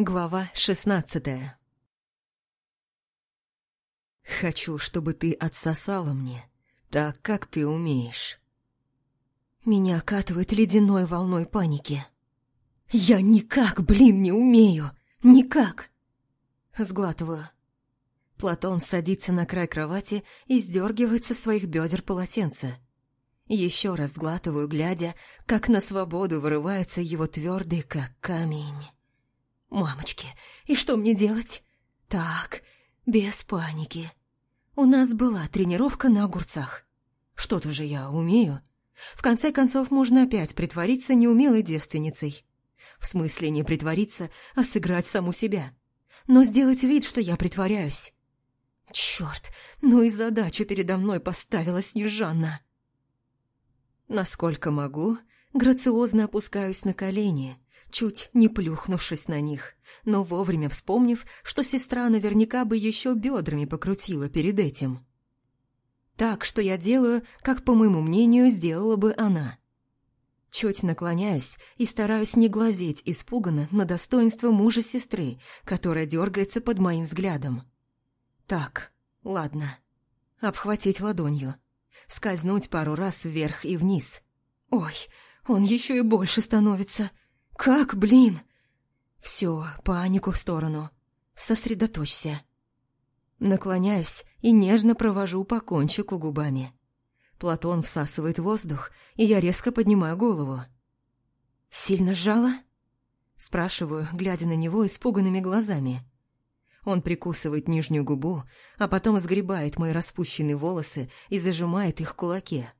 Глава шестнадцатая «Хочу, чтобы ты отсосала мне, так, как ты умеешь». Меня окатывает ледяной волной паники. «Я никак, блин, не умею! Никак!» Сглатываю. Платон садится на край кровати и сдергивает со своих бедер полотенце. Еще раз сглатываю, глядя, как на свободу вырывается его твердый, как камень. «Мамочки, и что мне делать?» «Так, без паники. У нас была тренировка на огурцах. Что-то же я умею. В конце концов, можно опять притвориться неумелой девственницей. В смысле не притвориться, а сыграть саму себя. Но сделать вид, что я притворяюсь. Черт, ну и задачу передо мной поставила Снежанна. Насколько могу, грациозно опускаюсь на колени, чуть не плюхнувшись на них, но вовремя вспомнив, что сестра наверняка бы еще бедрами покрутила перед этим. Так, что я делаю, как, по моему мнению, сделала бы она. Чуть наклоняюсь и стараюсь не глазеть испуганно на достоинство мужа сестры, которая дергается под моим взглядом. Так, ладно. Обхватить ладонью. Скользнуть пару раз вверх и вниз. Ой, он еще и больше становится. Как, блин? Все, панику в сторону. Сосредоточься. Наклоняюсь и нежно провожу по кончику губами. Платон всасывает воздух, и я резко поднимаю голову. «Сильно сжала?» Спрашиваю, глядя на него испуганными глазами. Он прикусывает нижнюю губу, а потом сгребает мои распущенные волосы и зажимает их в кулаке.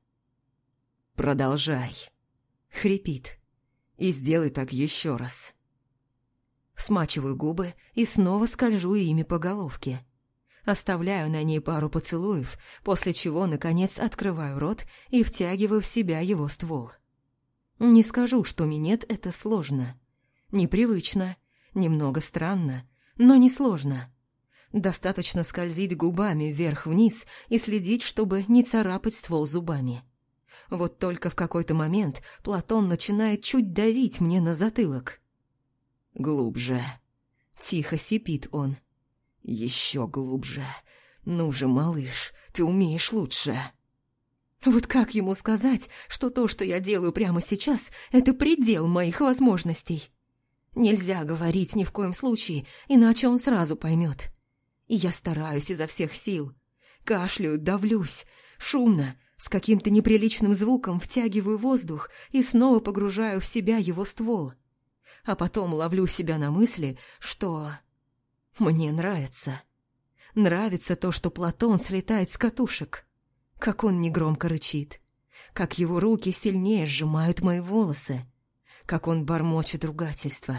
«Продолжай», — хрипит, — «и сделай так еще раз». Смачиваю губы и снова скольжу ими по головке. Оставляю на ней пару поцелуев, после чего, наконец, открываю рот и втягиваю в себя его ствол. Не скажу, что минет это сложно. Непривычно, немного странно, но несложно. Достаточно скользить губами вверх-вниз и следить, чтобы не царапать ствол зубами. Вот только в какой-то момент Платон начинает чуть давить мне на затылок. «Глубже», — тихо сипит он. «Еще глубже. Ну же, малыш, ты умеешь лучше». Вот как ему сказать, что то, что я делаю прямо сейчас, это предел моих возможностей? Нельзя говорить ни в коем случае, иначе он сразу поймет. И я стараюсь изо всех сил. Кашляю, давлюсь, шумно, с каким-то неприличным звуком втягиваю воздух и снова погружаю в себя его ствол. А потом ловлю себя на мысли, что... Мне нравится. Нравится то, что Платон слетает с катушек. Как он негромко рычит. Как его руки сильнее сжимают мои волосы как он бормочет ругательства.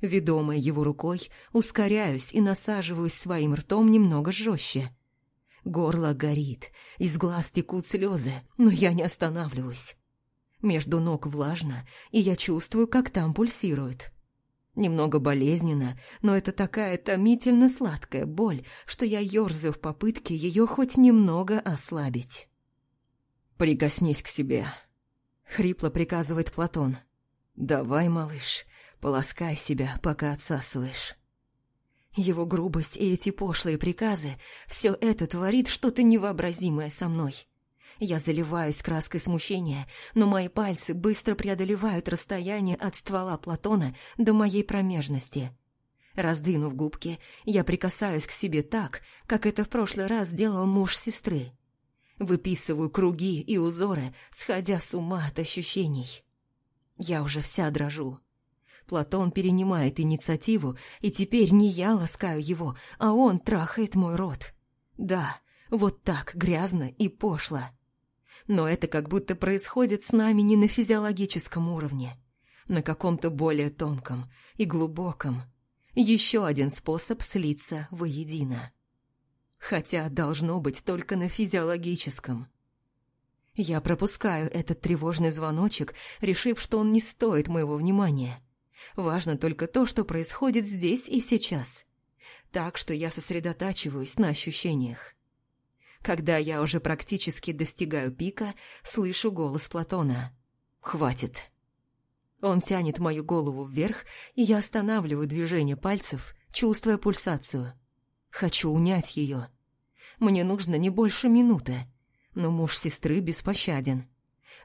Ведомая его рукой, ускоряюсь и насаживаюсь своим ртом немного жестче. Горло горит, из глаз текут слезы, но я не останавливаюсь. Между ног влажно, и я чувствую, как там пульсирует. Немного болезненно, но это такая томительно сладкая боль, что я ерзаю в попытке ее хоть немного ослабить. «Прикоснись к себе», — хрипло приказывает Платон. «Давай, малыш, полоскай себя, пока отсасываешь». Его грубость и эти пошлые приказы – все это творит что-то невообразимое со мной. Я заливаюсь краской смущения, но мои пальцы быстро преодолевают расстояние от ствола Платона до моей промежности. Раздвинув губки, я прикасаюсь к себе так, как это в прошлый раз делал муж сестры. Выписываю круги и узоры, сходя с ума от ощущений. Я уже вся дрожу. Платон перенимает инициативу, и теперь не я ласкаю его, а он трахает мой рот. Да, вот так, грязно и пошло. Но это как будто происходит с нами не на физиологическом уровне, на каком-то более тонком и глубоком. Еще один способ слиться воедино. Хотя должно быть только на физиологическом. Я пропускаю этот тревожный звоночек, решив, что он не стоит моего внимания. Важно только то, что происходит здесь и сейчас. Так что я сосредотачиваюсь на ощущениях. Когда я уже практически достигаю пика, слышу голос Платона. «Хватит». Он тянет мою голову вверх, и я останавливаю движение пальцев, чувствуя пульсацию. Хочу унять ее. Мне нужно не больше минуты, но муж сестры беспощаден.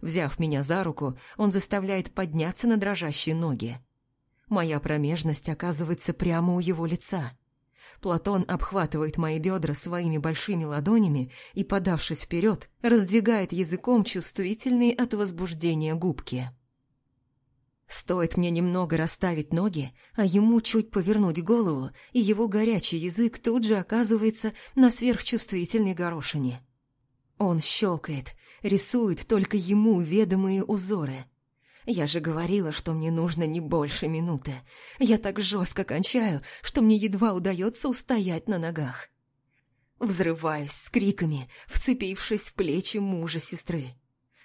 Взяв меня за руку, он заставляет подняться на дрожащие ноги. Моя промежность оказывается прямо у его лица. Платон обхватывает мои бедра своими большими ладонями и, подавшись вперед, раздвигает языком чувствительные от возбуждения губки. Стоит мне немного расставить ноги, а ему чуть повернуть голову, и его горячий язык тут же оказывается на сверхчувствительной горошине. Он щелкает, рисует только ему ведомые узоры. Я же говорила, что мне нужно не больше минуты. Я так жестко кончаю, что мне едва удается устоять на ногах. Взрываюсь с криками, вцепившись в плечи мужа сестры.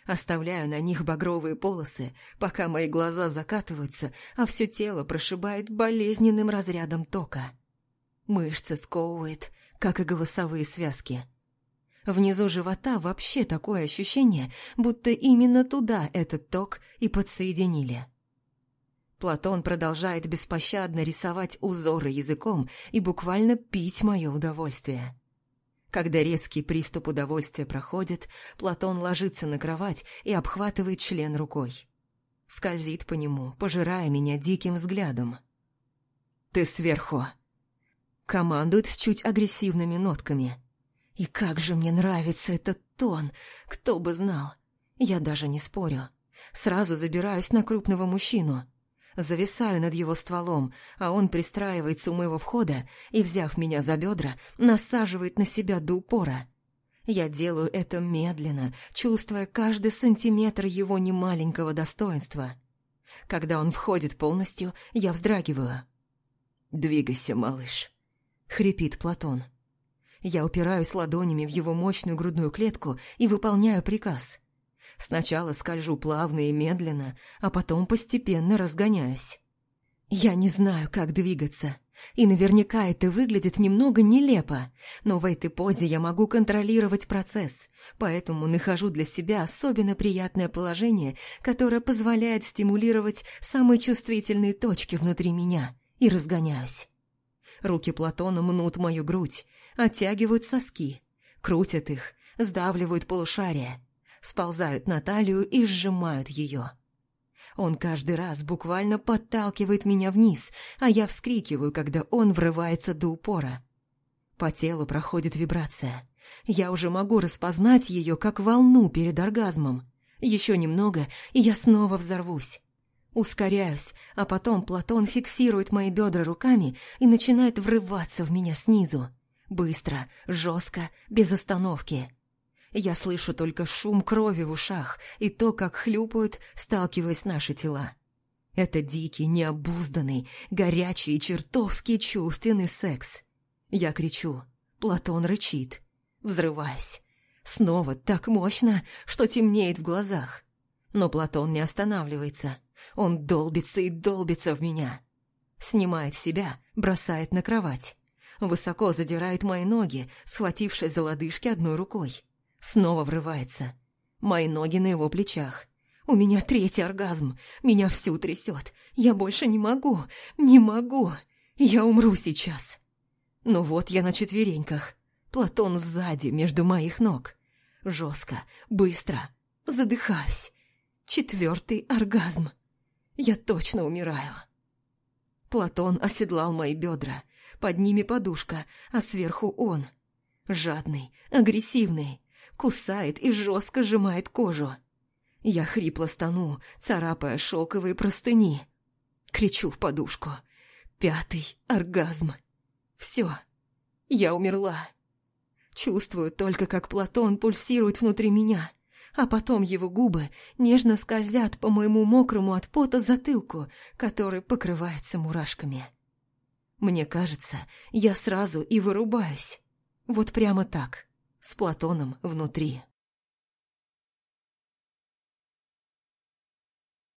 Оставляю на них багровые полосы, пока мои глаза закатываются, а все тело прошибает болезненным разрядом тока. Мышцы сковывает, как и голосовые связки. Внизу живота вообще такое ощущение, будто именно туда этот ток и подсоединили. Платон продолжает беспощадно рисовать узоры языком и буквально пить мое удовольствие. Когда резкий приступ удовольствия проходит, Платон ложится на кровать и обхватывает член рукой. Скользит по нему, пожирая меня диким взглядом. «Ты сверху!» Командует с чуть агрессивными нотками. И как же мне нравится этот тон, кто бы знал. Я даже не спорю. Сразу забираюсь на крупного мужчину – Зависаю над его стволом, а он пристраивается у моего входа и, взяв меня за бедра, насаживает на себя до упора. Я делаю это медленно, чувствуя каждый сантиметр его немаленького достоинства. Когда он входит полностью, я вздрагиваю. «Двигайся, малыш», — хрипит Платон. Я упираюсь ладонями в его мощную грудную клетку и выполняю приказ — Сначала скольжу плавно и медленно, а потом постепенно разгоняюсь. Я не знаю, как двигаться, и наверняка это выглядит немного нелепо, но в этой позе я могу контролировать процесс, поэтому нахожу для себя особенно приятное положение, которое позволяет стимулировать самые чувствительные точки внутри меня, и разгоняюсь. Руки Платона мнут мою грудь, оттягивают соски, крутят их, сдавливают полушария, сползают на талию и сжимают ее. Он каждый раз буквально подталкивает меня вниз, а я вскрикиваю, когда он врывается до упора. По телу проходит вибрация. Я уже могу распознать ее как волну перед оргазмом. Еще немного, и я снова взорвусь. Ускоряюсь, а потом Платон фиксирует мои бедра руками и начинает врываться в меня снизу. Быстро, жестко, без остановки. Я слышу только шум крови в ушах и то, как хлюпают, сталкиваясь наши тела. Это дикий, необузданный, горячий чертовски чувственный секс. Я кричу. Платон рычит. Взрываюсь. Снова так мощно, что темнеет в глазах. Но Платон не останавливается. Он долбится и долбится в меня. Снимает себя, бросает на кровать. Высоко задирает мои ноги, схватившись за лодыжки одной рукой. Снова врывается. Мои ноги на его плечах. У меня третий оргазм. Меня всю трясет. Я больше не могу. Не могу. Я умру сейчас. Ну вот я на четвереньках. Платон сзади, между моих ног. Жестко, быстро. Задыхаюсь. Четвертый оргазм. Я точно умираю. Платон оседлал мои бедра. Под ними подушка, а сверху он. Жадный, агрессивный кусает и жестко сжимает кожу. Я хрипло стану, царапая шелковые простыни. Кричу в подушку. Пятый оргазм. Все, я умерла. Чувствую только, как Платон пульсирует внутри меня, а потом его губы нежно скользят по моему мокрому от пота затылку, который покрывается мурашками. Мне кажется, я сразу и вырубаюсь. Вот прямо так с Платоном внутри.